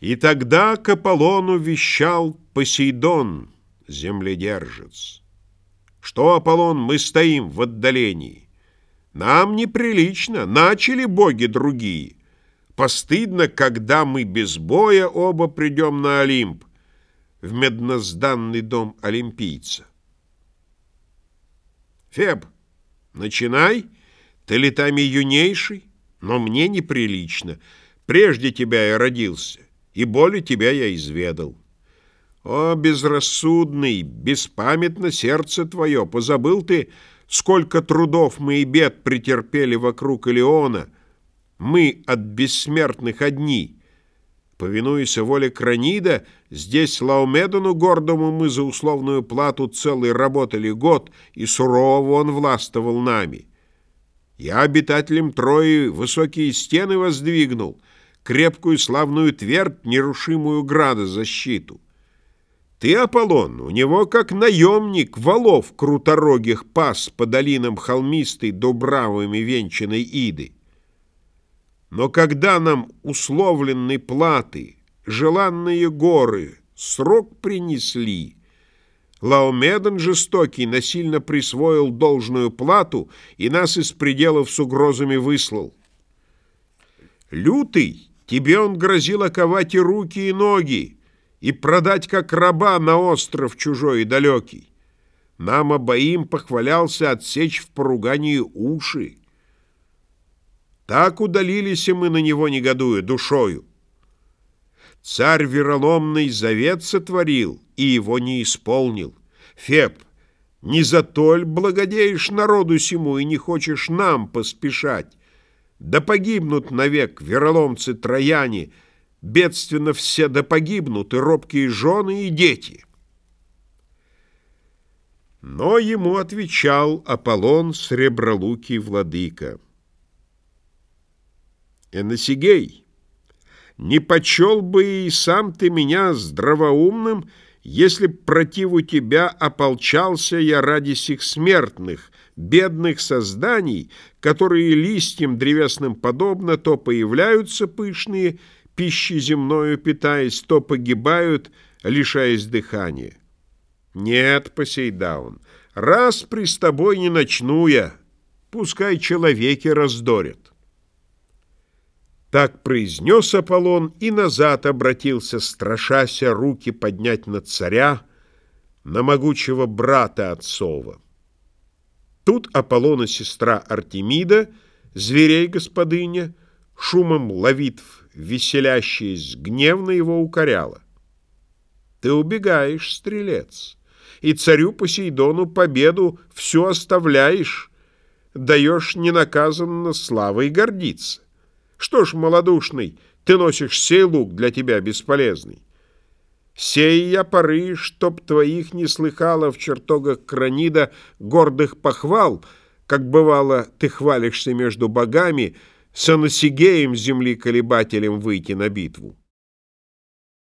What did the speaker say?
И тогда к Аполлону вещал Посейдон, земледержец. Что, Аполлон, мы стоим в отдалении? Нам неприлично, начали боги другие. Постыдно, когда мы без боя оба придем на Олимп, в меднозданный дом олимпийца. Феб, начинай, ты летами юнейший, но мне неприлично. Прежде тебя я родился, и более тебя я изведал. О, безрассудный, беспамятно сердце твое, позабыл ты, сколько трудов мы и бед претерпели вокруг Илеона, мы от бессмертных одни. Повинуясь воле Кранида, здесь Лаумедону гордому мы за условную плату целый работали год, и сурово он властвовал нами. Я обитателям Трои высокие стены воздвигнул, крепкую славную твердь, нерушимую града защиту. Ты, Аполлон, у него, как наемник, валов круторогих пас по долинам холмистой дубравами венчанной Иды. Но когда нам условленной платы желанные горы срок принесли, Лаомедон жестокий насильно присвоил должную плату и нас из пределов с угрозами выслал. Лютый, тебе он грозил оковать и руки, и ноги, и продать как раба на остров чужой и далекий. Нам обоим похвалялся отсечь в поругании уши. Так удалились мы на него, негодуя, душою. Царь вероломный завет сотворил и его не исполнил. Феб, не за толь благодеешь народу сему и не хочешь нам поспешать. Да погибнут навек вероломцы трояне, бедственно все да погибнут, и робкие жены, и дети. Но ему отвечал Аполлон Сребролукий владыка. Эносигей, не почел бы и сам ты меня здравоумным, если б противу тебя ополчался я ради сих смертных, бедных созданий, которые листьям древесным подобно то появляются пышные, пищей земною питаясь, то погибают, лишаясь дыхания. Нет, Посейдаун, раз при с тобой не начну я, пускай человеки раздорят. Так произнес Аполлон и назад обратился, страшася руки поднять на царя, на могучего брата отцова. Тут Аполлона сестра Артемида, зверей господыня, шумом ловитв, веселящаясь, гневно его укоряла. Ты убегаешь, стрелец, и царю Посейдону победу все оставляешь, даешь ненаказанно славой гордиться. Что ж, малодушный, ты носишь сей лук для тебя бесполезный. Сей я поры, чтоб твоих не слыхала в чертогах кранида гордых похвал, как бывало ты хвалишься между богами, с Анасигеем земли колебателем выйти на битву.